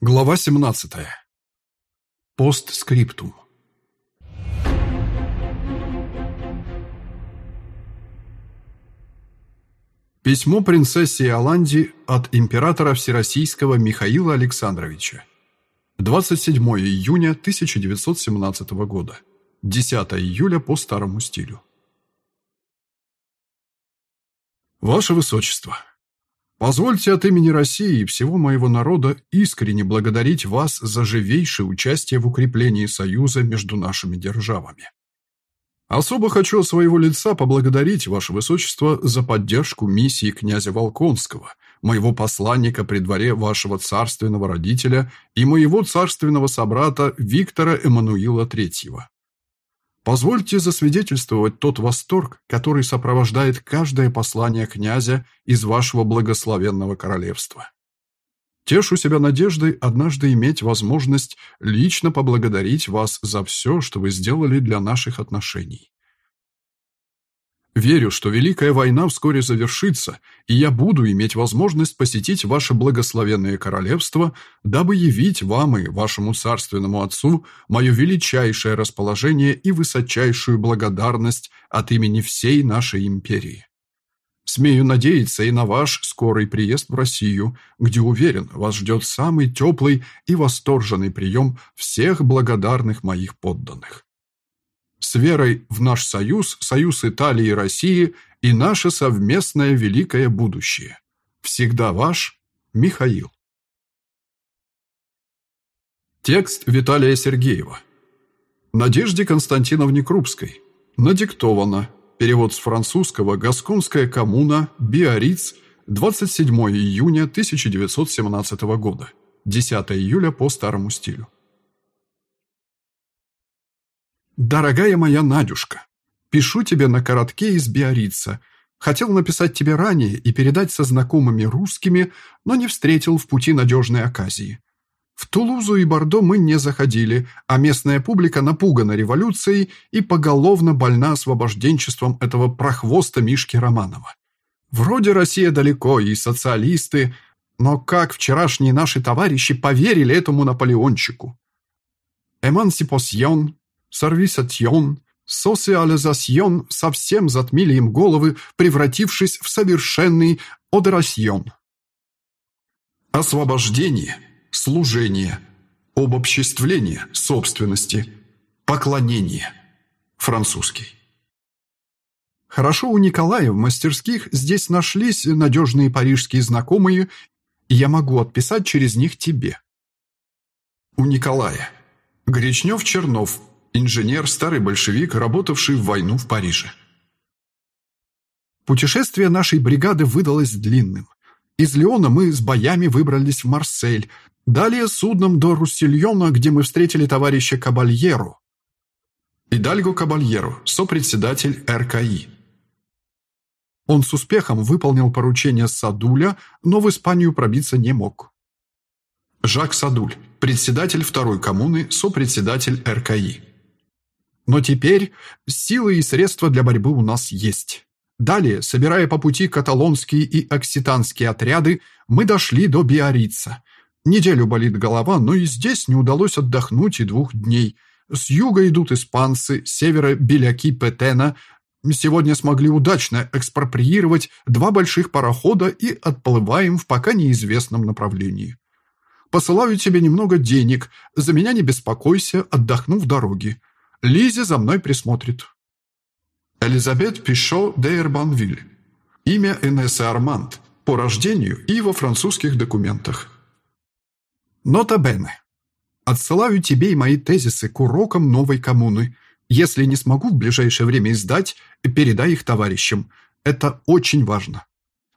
Глава 17. Постскриптум. Письмо принцессе Иоланди от императора Всероссийского Михаила Александровича. 27 июня 1917 года. 10 июля по старому стилю. Ваше Высочество, Позвольте от имени России и всего моего народа искренне благодарить вас за живейшее участие в укреплении союза между нашими державами. Особо хочу от своего лица поблагодарить Ваше Высочество за поддержку миссии князя Волконского, моего посланника при дворе вашего царственного родителя и моего царственного собрата Виктора Эммануила III. Позвольте засвидетельствовать тот восторг, который сопровождает каждое послание князя из вашего благословенного королевства. Тешу себя надеждой однажды иметь возможность лично поблагодарить вас за все, что вы сделали для наших отношений. Верю, что Великая война вскоре завершится, и я буду иметь возможность посетить ваше благословенное королевство, дабы явить вам и вашему царственному отцу мое величайшее расположение и высочайшую благодарность от имени всей нашей империи. Смею надеяться и на ваш скорый приезд в Россию, где, уверен, вас ждет самый теплый и восторженный прием всех благодарных моих подданных с верой в наш союз, союз Италии и России и наше совместное великое будущее. Всегда ваш Михаил. Текст Виталия Сергеева. Надежде Константиновне Крупской. Надиктовано. Перевод с французского «Гасконская коммуна», Биориц, 27 июня 1917 года. 10 июля по старому стилю. «Дорогая моя Надюшка, пишу тебе на коротке из Биорица. Хотел написать тебе ранее и передать со знакомыми русскими, но не встретил в пути надежной оказии. В Тулузу и Бордо мы не заходили, а местная публика напугана революцией и поголовно больна освобожденчеством этого прохвоста Мишки Романова. Вроде Россия далеко, и социалисты, но как вчерашние наши товарищи поверили этому Наполеончику? Эмансипосьон, Сорвисатьон, социализасьон совсем затмили им головы, превратившись в совершенный одерасьон. Освобождение, служение, обобществление собственности, поклонение. Французский. Хорошо у Николая в мастерских здесь нашлись надежные парижские знакомые, и я могу отписать через них тебе. У Николая. Гречнев-Чернов, Инженер, старый большевик, работавший в войну в Париже. Путешествие нашей бригады выдалось длинным. Из Леона мы с боями выбрались в Марсель, далее судном до Руссельона, где мы встретили товарища Кабальеру. Идальго Кабальеру, сопредседатель РКИ. Он с успехом выполнил поручение Садуля, но в Испанию пробиться не мог. Жак Садуль, председатель второй коммуны, сопредседатель РКИ. Но теперь силы и средства для борьбы у нас есть. Далее, собирая по пути каталонские и окситанские отряды, мы дошли до Биорица. Неделю болит голова, но и здесь не удалось отдохнуть и двух дней. С юга идут испанцы, с севера – беляки Петена. Сегодня смогли удачно экспроприировать два больших парохода и отплываем в пока неизвестном направлении. Посылаю тебе немного денег, за меня не беспокойся, отдохну в дороге. Лизе за мной присмотрит. Элизабет Пишо де Эрбанвиль. Имя Энессы Арманд. По рождению и во французских документах. Нота Бене. Отсылаю тебе и мои тезисы к урокам новой коммуны. Если не смогу в ближайшее время издать, передай их товарищам. Это очень важно.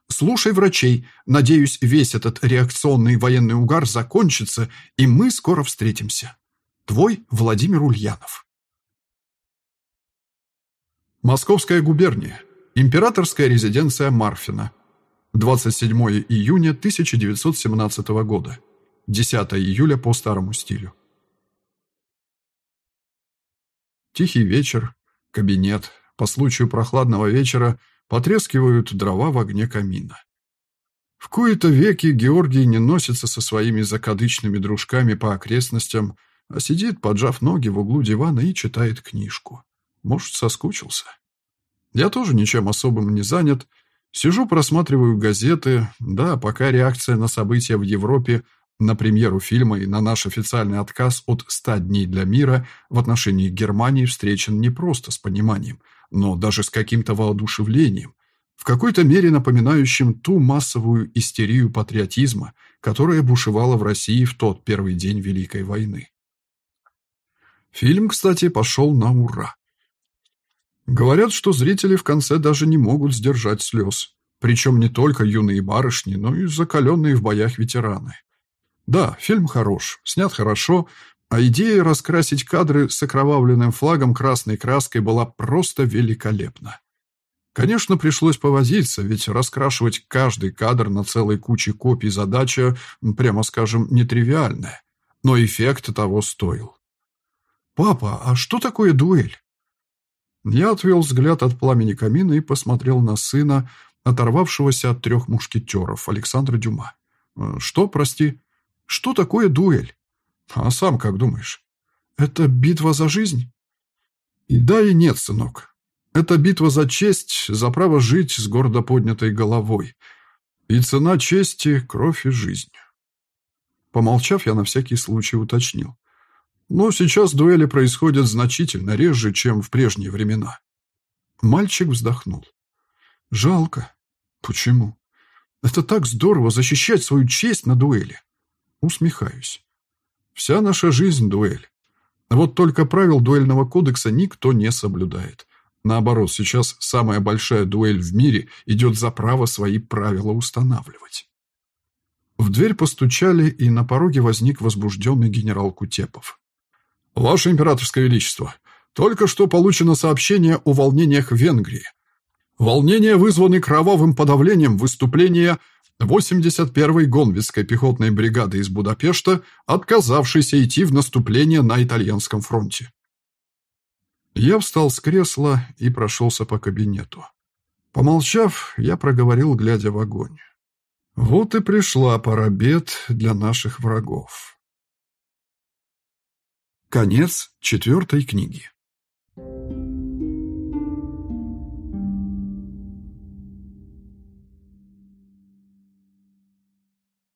Слушай врачей. Надеюсь, весь этот реакционный военный угар закончится, и мы скоро встретимся. Твой Владимир Ульянов. Московская губерния. Императорская резиденция Марфина. 27 июня 1917 года. 10 июля по старому стилю. Тихий вечер, кабинет. По случаю прохладного вечера потрескивают дрова в огне камина. В кои-то веки Георгий не носится со своими закадычными дружками по окрестностям, а сидит, поджав ноги в углу дивана и читает книжку. Может, соскучился. Я тоже ничем особым не занят. Сижу, просматриваю газеты. Да, пока реакция на события в Европе, на премьеру фильма и на наш официальный отказ от «100 дней для мира» в отношении Германии встречен не просто с пониманием, но даже с каким-то воодушевлением, в какой-то мере напоминающим ту массовую истерию патриотизма, которая бушевала в России в тот первый день Великой войны. Фильм, кстати, пошел на ура. Говорят, что зрители в конце даже не могут сдержать слез. Причем не только юные барышни, но и закаленные в боях ветераны. Да, фильм хорош, снят хорошо, а идея раскрасить кадры с окровавленным флагом красной краской была просто великолепна. Конечно, пришлось повозиться, ведь раскрашивать каждый кадр на целой куче копий задача, прямо скажем, нетривиальная. Но эффект того стоил. «Папа, а что такое дуэль?» Я отвел взгляд от пламени камина и посмотрел на сына, оторвавшегося от трех мушкетеров, Александра Дюма. «Э, «Что, прости? Что такое дуэль?» «А сам как думаешь?» «Это битва за жизнь?» «И да, и нет, сынок. Это битва за честь, за право жить с гордо поднятой головой. И цена чести — кровь и жизнь. Помолчав, я на всякий случай уточнил. Но сейчас дуэли происходят значительно реже, чем в прежние времена. Мальчик вздохнул. Жалко. Почему? Это так здорово защищать свою честь на дуэли. Усмехаюсь. Вся наша жизнь — дуэль. Вот только правил дуэльного кодекса никто не соблюдает. Наоборот, сейчас самая большая дуэль в мире идет за право свои правила устанавливать. В дверь постучали, и на пороге возник возбужденный генерал Кутепов. «Ваше императорское величество, только что получено сообщение о волнениях в Венгрии. Волнения вызваны кровавым подавлением выступления 81-й Гонвицкой пехотной бригады из Будапешта, отказавшейся идти в наступление на итальянском фронте. Я встал с кресла и прошелся по кабинету. Помолчав, я проговорил, глядя в огонь. Вот и пришла пора бед для наших врагов. Конец четвертой книги.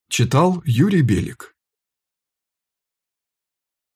Читал Юрий Белик